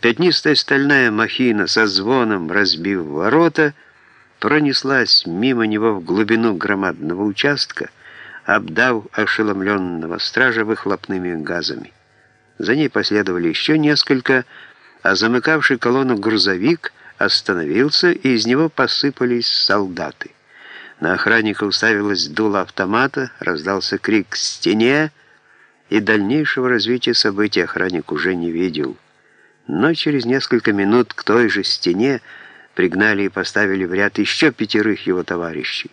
Пятнистая стальная махина со звоном, разбив ворота, пронеслась мимо него в глубину громадного участка, обдав ошеломленного стража выхлопными газами. За ней последовали еще несколько, а замыкавший колонну грузовик остановился, и из него посыпались солдаты. На охранника уставилась дуло автомата, раздался крик «К стене!» и дальнейшего развития событий охранник уже не видел. Но через несколько минут к той же стене пригнали и поставили в ряд еще пятерых его товарищей.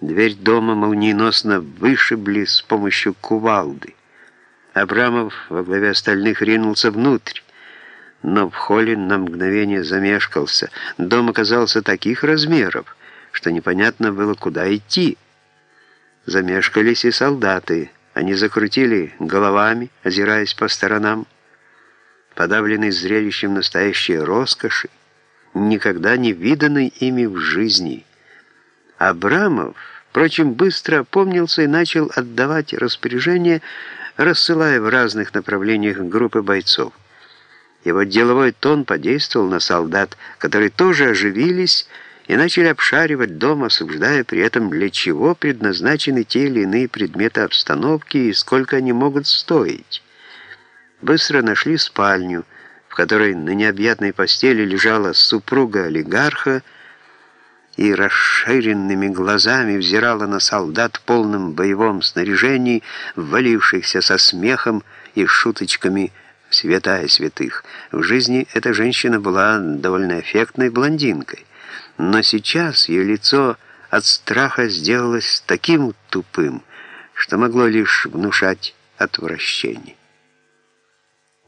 Дверь дома молниеносно вышибли с помощью кувалды. Абрамов во главе остальных ринулся внутрь, но в холле на мгновение замешкался. Дом оказался таких размеров, что непонятно было, куда идти. Замешкались и солдаты. Они закрутили головами, озираясь по сторонам, подавленный зрелищем настоящей роскоши, никогда не виданной ими в жизни. Абрамов, впрочем, быстро опомнился и начал отдавать распоряжения, рассылая в разных направлениях группы бойцов. Его деловой тон подействовал на солдат, которые тоже оживились, и начали обшаривать дом, осуждая при этом, для чего предназначены те или иные предметы обстановки и сколько они могут стоить. Быстро нашли спальню, в которой на необъятной постели лежала супруга олигарха и расширенными глазами взирала на солдат в полном боевом снаряжении, ввалившихся со смехом и шуточками святая святых. В жизни эта женщина была довольно эффектной блондинкой но сейчас ее лицо от страха сделалось таким тупым, что могло лишь внушать отвращение.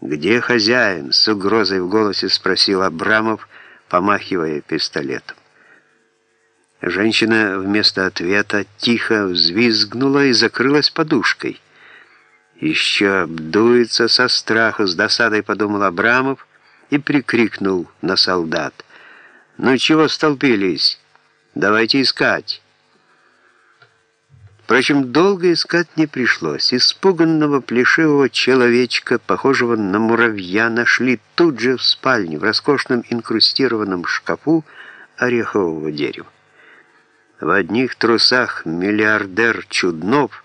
«Где хозяин?» — с угрозой в голосе спросил Абрамов, помахивая пистолетом. Женщина вместо ответа тихо взвизгнула и закрылась подушкой. «Еще обдуется со страху», — с досадой подумал Абрамов и прикрикнул на солдат. «Ну чего столпились? Давайте искать». Впрочем, долго искать не пришлось. Испуганного плешивого человечка, похожего на муравья, нашли тут же в спальне, в роскошном инкрустированном шкафу орехового дерева. В одних трусах миллиардер Чуднов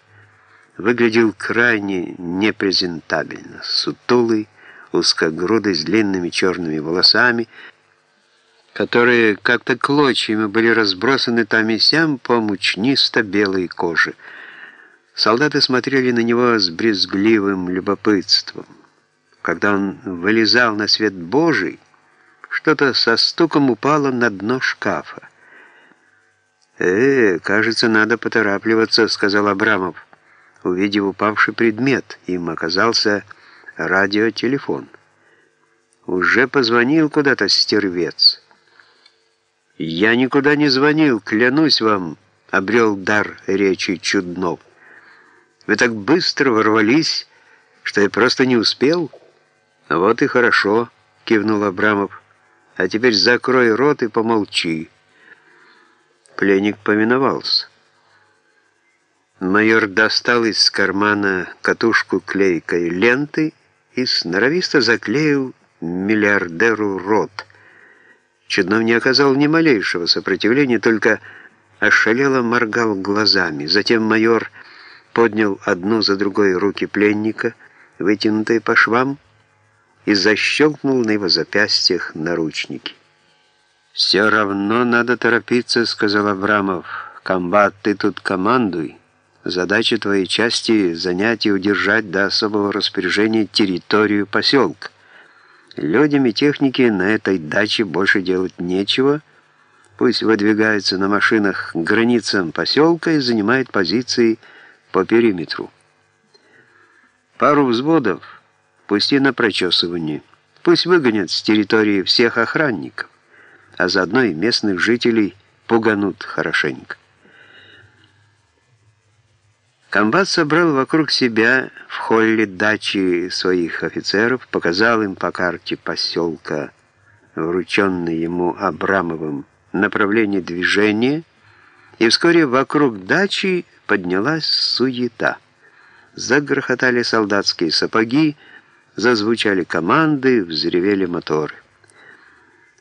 выглядел крайне непрезентабельно, сутулый, узкогрудый, с длинными черными волосами, которые как-то клочьями были разбросаны там и сям по мучнисто-белой коже. Солдаты смотрели на него с брезгливым любопытством. Когда он вылезал на свет Божий, что-то со стуком упало на дно шкафа. «Э, кажется, надо поторапливаться», — сказал Абрамов, увидев упавший предмет. Им оказался радиотелефон. «Уже позвонил куда-то стервец». «Я никуда не звонил, клянусь вам», — обрел дар речи Чуднов. «Вы так быстро ворвались, что я просто не успел». «Вот и хорошо», — кивнул Абрамов. «А теперь закрой рот и помолчи». Пленник поминовался. Майор достал из кармана катушку клейкой ленты и сноровисто заклеил миллиардеру рот — Чуднов не оказал ни малейшего сопротивления, только ошалело моргал глазами. Затем майор поднял одну за другой руки пленника, вытянутые по швам, и защелкнул на его запястьях наручники. «Все равно надо торопиться», — сказал Абрамов. «Комбат, ты тут командуй. Задача твоей части — занять и удержать до особого распоряжения территорию поселка. Людям и технике на этой даче больше делать нечего. Пусть выдвигаются на машинах к границам поселка и занимают позиции по периметру. Пару взводов пусти на прочесывание. Пусть выгонят с территории всех охранников, а заодно и местных жителей пуганут хорошенько. Комбат собрал вокруг себя в холле дачи своих офицеров, показал им по карте поселка, врученной ему Абрамовым, направление движения, и вскоре вокруг дачи поднялась суета. Загрохотали солдатские сапоги, Зазвучали команды, взревели моторы.